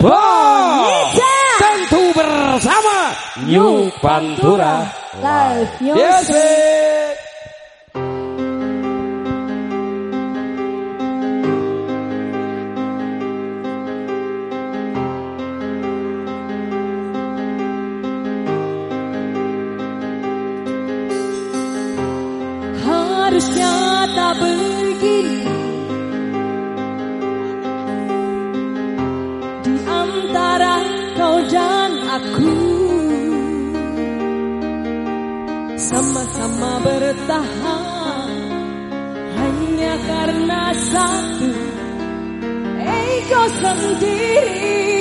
Wow. Tentu bersama New Pantura Live Music. Harusnya tak benar aku Sama-sama bertahan Hanya karena satu Ego sendiri.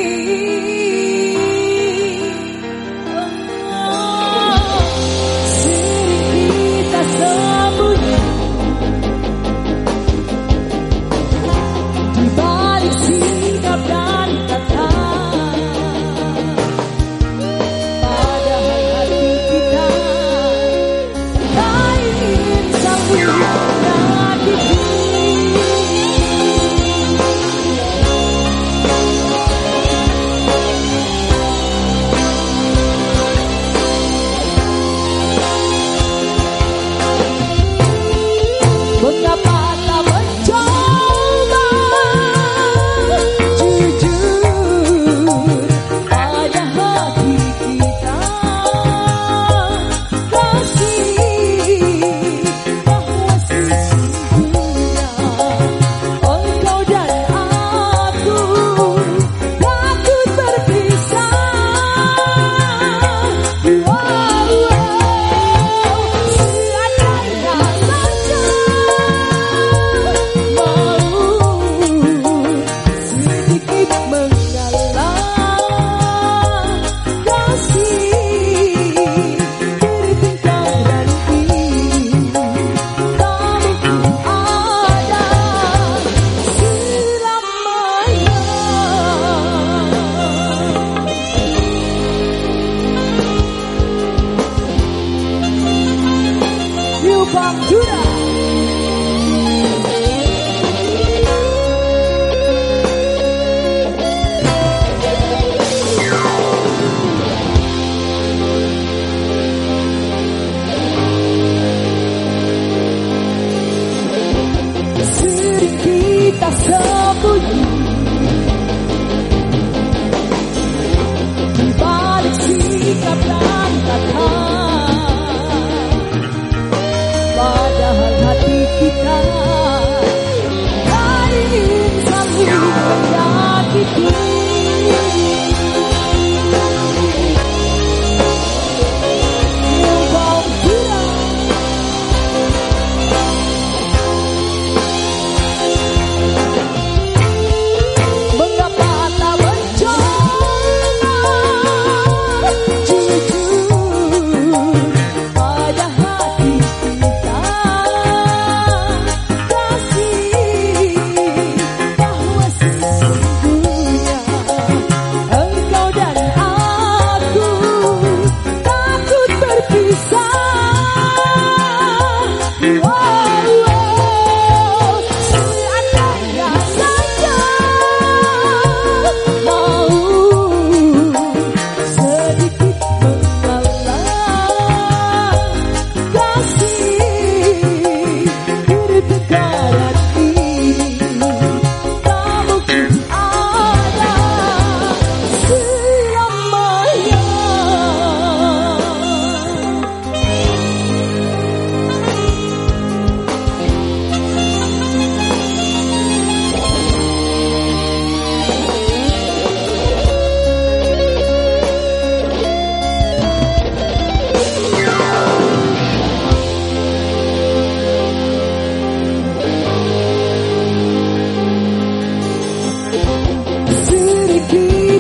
from Judah.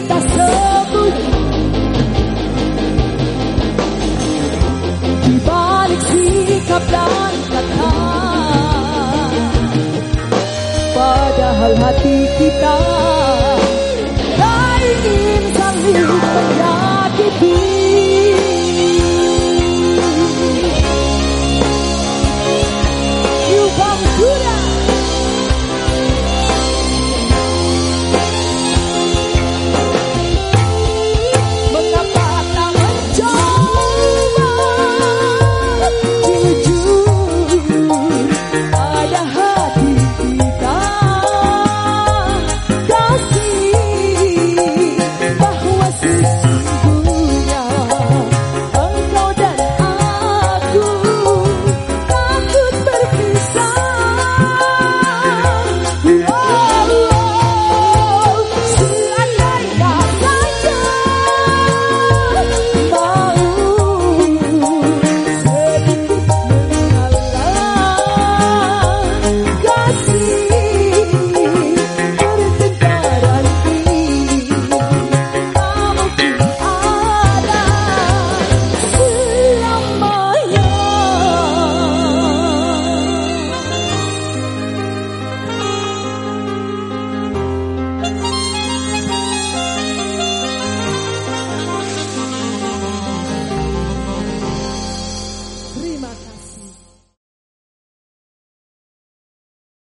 Tak sembunyi Di balik sikap dan kata Padahal hati kita